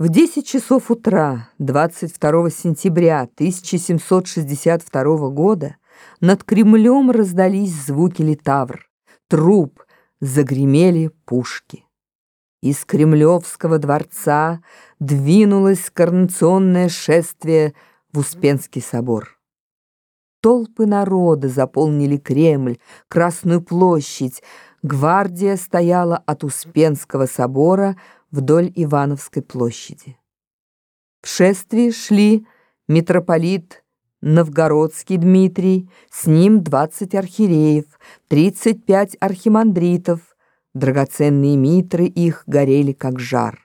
В 10 часов утра 22 сентября 1762 года над Кремлем раздались звуки литавр, труп, загремели пушки. Из Кремлевского дворца двинулось коронационное шествие в Успенский собор. Толпы народа заполнили Кремль, Красную площадь, гвардия стояла от Успенского собора вдоль Ивановской площади. В шествии шли митрополит Новгородский Дмитрий, с ним 20 архиереев, 35 архимандритов, драгоценные митры их горели как жар.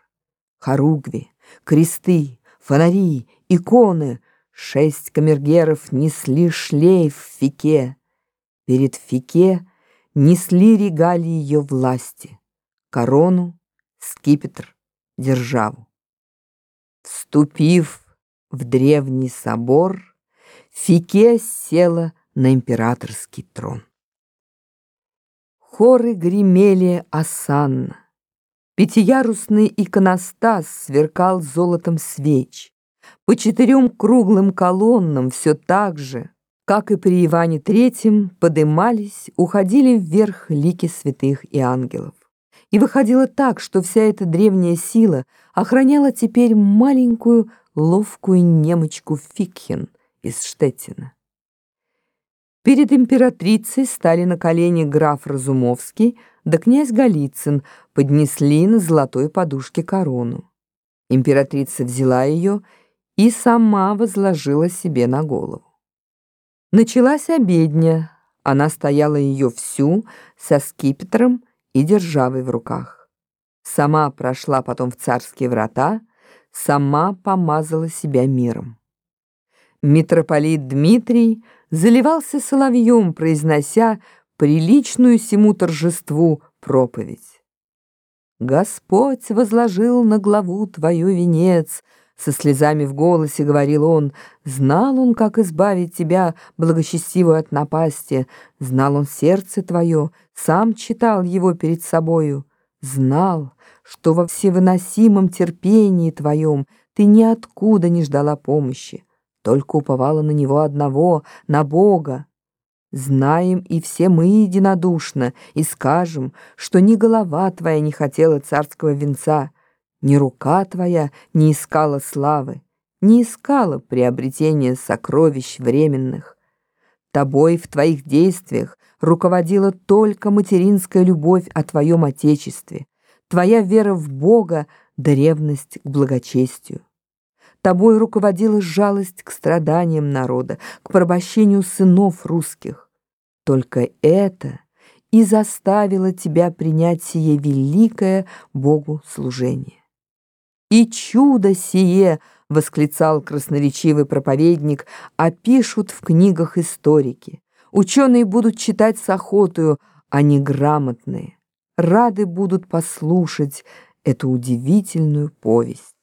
Хоругви, кресты, фонари, иконы, шесть камергеров несли шлейф в фике. Перед фике несли регалии ее власти, корону, скипетр, державу. Вступив в древний собор, Фике села на императорский трон. Хоры гремели осанно. Пятиярусный иконостас сверкал золотом свеч. По четырем круглым колоннам все так же, как и при Иване Третьем, подымались, уходили вверх лики святых и ангелов. И выходило так, что вся эта древняя сила охраняла теперь маленькую ловкую немочку Фикхен из Штеттина. Перед императрицей стали на колени граф Разумовский да князь Голицын, поднесли на золотой подушке корону. Императрица взяла ее и сама возложила себе на голову. Началась обедня, она стояла ее всю со скипетром и державой в руках. Сама прошла потом в царские врата, сама помазала себя миром. Митрополит Дмитрий заливался соловьем, произнося приличную сему торжеству проповедь. «Господь возложил на главу твою венец», со слезами в голосе говорил он, знал он, как избавить тебя, благочестивую от напасти, знал он сердце твое, сам читал его перед собою, знал, что во всевыносимом терпении твоем ты ниоткуда не ждала помощи, только уповала на него одного, на Бога. Знаем и все мы единодушно, и скажем, что ни голова твоя не хотела царского венца, ни рука твоя не искала славы, не искала приобретения сокровищ временных. Тобой в твоих действиях руководила только материнская любовь о твоем Отечестве, твоя вера в Бога да ревность к благочестию. Тобой руководила жалость к страданиям народа, к порабощению сынов русских. Только это и заставило тебя принять сие великое Богу служение. «И чудо сие!» — восклицал красноречивый проповедник, «опишут в книгах историки. Ученые будут читать с охотою, а не грамотные. Рады будут послушать эту удивительную повесть».